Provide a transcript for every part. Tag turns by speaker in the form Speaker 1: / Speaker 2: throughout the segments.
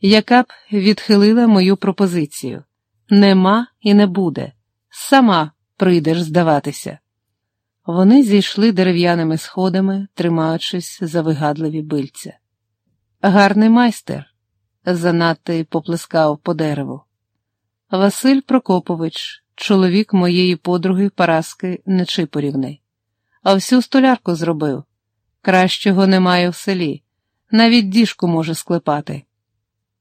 Speaker 1: яка б відхилила мою пропозицію. Нема і не буде. Сама прийдеш здаватися. Вони зійшли дерев'яними сходами, тримаючись за вигадливі бильця. Гарний майстер, занадто поплескав по дереву. Василь Прокопович, чоловік моєї подруги Параски Нечипорівни, а всю столярку зробив. Кращого немає в селі, навіть діжку може склепати.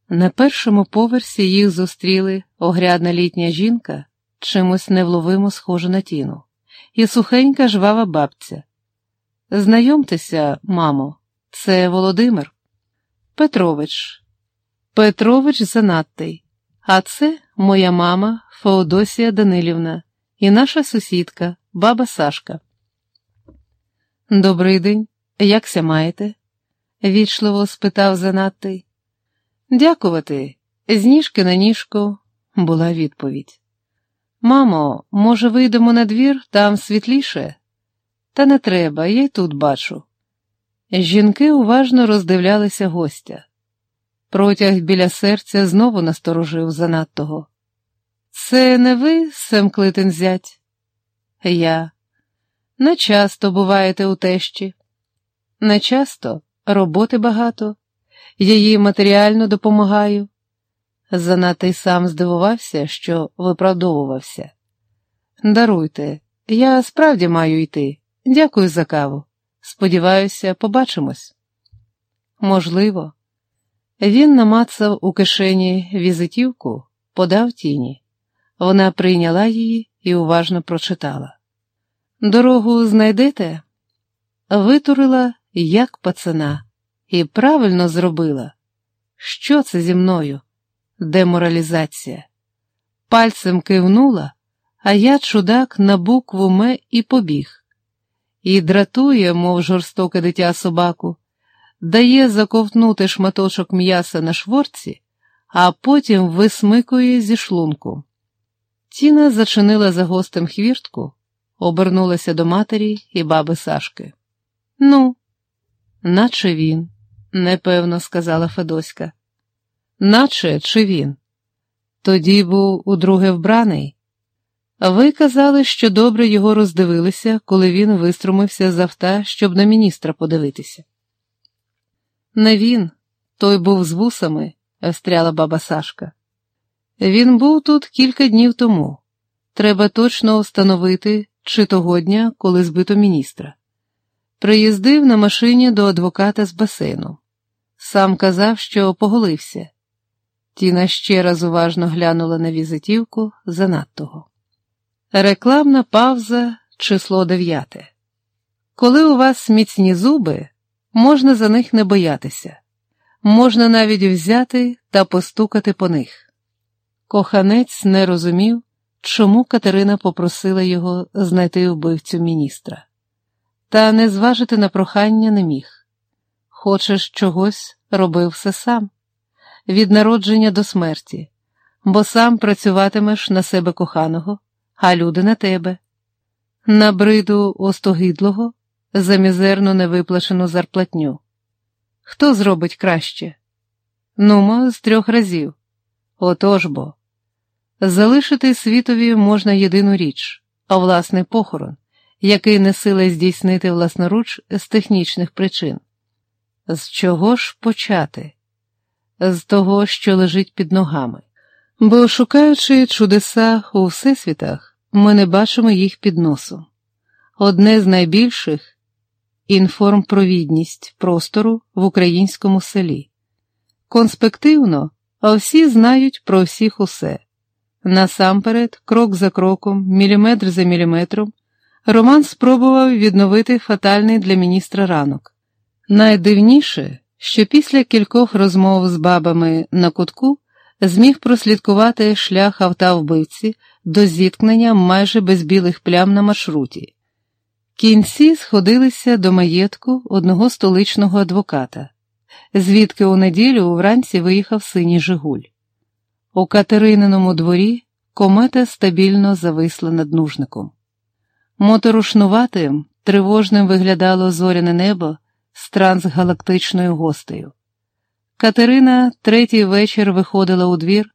Speaker 1: На першому поверсі їх зустріли огрядна літня жінка, чимось невловимо схожа на тіну, і сухенька жвава бабця. Знайомтеся, мамо, це Володимир Петрович. Петрович занадтий, а це моя мама Феодосія Данилівна і наша сусідка, баба Сашка. Добрий день, якся маєте? вічливо спитав занадтий. Дякувати, з ніжки на ніжку, була відповідь. Мамо, може, вийдемо на двір, там світліше? Та не треба, я й тут бачу. Жінки уважно роздивлялися гостя. Протяг біля серця знову насторожив занадтого. Це не ви, Семклитин зять? Я. Не часто буваєте у тещі. Не часто, роботи багато, їй матеріально допомагаю. Занадто й сам здивувався, що виправдовувався. Даруйте, я справді маю йти. Дякую за каву. Сподіваюся, побачимось. Можливо. Він намацав у кишені візитівку, подав тіні. Вона прийняла її і уважно прочитала. Дорогу знайдете? Витурила, як пацана, і правильно зробила. Що це зі мною? Деморалізація. Пальцем кивнула, а я, чудак, на букву М і побіг. І дратує, мов жорстоке дитя собаку, дає заковтнути шматочок м'яса на шворці, а потім висмикує зі шлунку. Тіна зачинила за гостем хвіртку, обернулася до матері і баби Сашки. Ну, наче він, непевно сказала Федоська. Наче чи він? Тоді був удруге вбраний. Ви казали, що добре його роздивилися, коли він виструмився з авта, щоб на міністра подивитися. Не він, той був з вусами, встряла баба Сашка. Він був тут кілька днів тому. Треба точно встановити, чи того дня, коли збито міністра. Приїздив на машині до адвоката з басейну. Сам казав, що поголився. Тіна ще раз уважно глянула на візитівку занадтого. Рекламна пауза, число дев'яте. Коли у вас міцні зуби, можна за них не боятися, можна навіть взяти та постукати по них. Коханець не розумів, чому Катерина попросила його знайти вбивцю міністра, та не зважити на прохання не міг. Хочеш чогось, роби все сам, від народження до смерті, бо сам працюватимеш на себе коханого, а люди на тебе. На бриду остогидлого за мізерну невиплачену зарплатню. Хто зробить краще? Нумо, з трьох разів. Отож бо. Залишити світові можна єдину річ, а власний похорон, який не сила здійснити власноруч з технічних причин. З чого ж почати? З того, що лежить під ногами. Бо, шукаючи чудеса у всесвітах, ми не бачимо їх під носом. Одне з найбільших інформпровідність простору в українському селі. Конспективно, а всі знають про всіх усе. Насамперед, крок за кроком, міліметр за міліметром, Роман спробував відновити фатальний для міністра ранок. Найдивніше, що після кількох розмов з бабами на кутку зміг прослідкувати шлях авта вбивці до зіткнення майже без білих плям на маршруті. Кінці сходилися до маєтку одного столичного адвоката, звідки у неділю вранці виїхав синій Жигуль. У Катерининому дворі комета стабільно зависла над нужником. Моторушнуватим, тривожним виглядало зоряне небо з трансгалактичною гостею. Катерина третій вечір виходила у двір